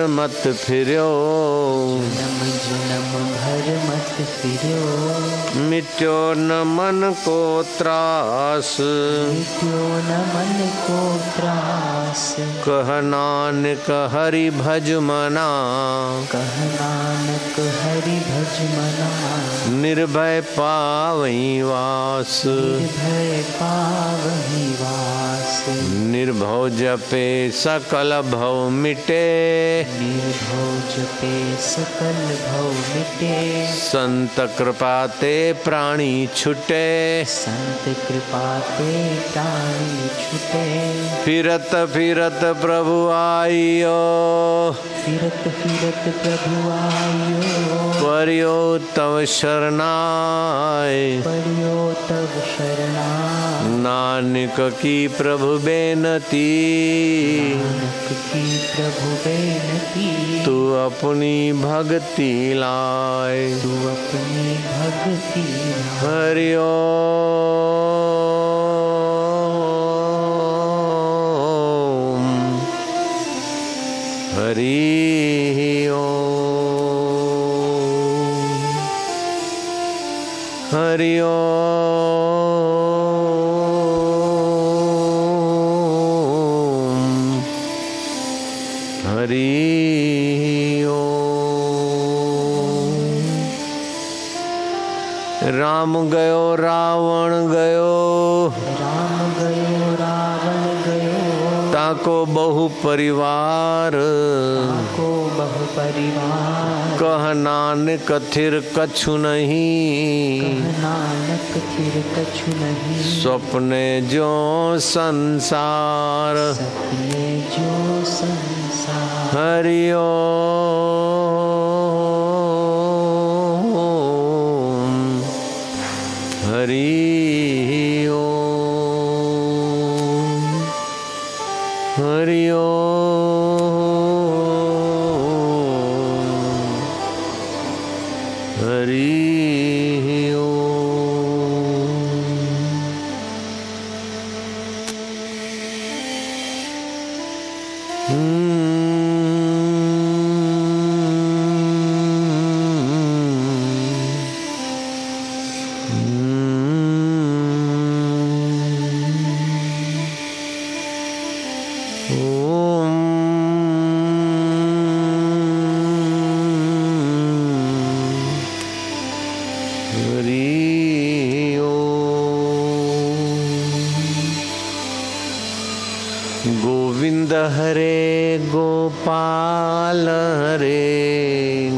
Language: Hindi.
मत फिरियो। जन्म जन्म भर मत फिरो मिट्यो न मन को त्रास। मिट्यो न मन को त्रास कह नानक हरि भज मना। कह नानक हरि भज मना निर्भय पावई वास। निर्भय पावहि वास। निर्भव जपे सकल भव मिटे। निर्भव जपे सकल भव मिटे। संत कृपा ते प्राणी छुटे। संत कृपा ते प्राणी छुटे। फिरत फिरत प्रभु आइयो। फिरत फिरत प्रभु आयो परियो तव शरणाय। पढ़ियो तब शरणा नानक की प्रभु बेनती। की प्रभु बेनती। तू अपनी भक्ति लाए। तू अपनी भक्ति हरिओ हरि हरि हरि राम गयो रावण गयो। राम गयो रावण गयो ताको बहु परिवार। को बहु परिवार। कह नानक थिर कछु नहीं। नानक फिर कछु नहीं। स्वप्ने जो संसार। सपने जो संसार। हरिओ हरि हरिओ हरि हरि गोविंद हरे गोपाल हरे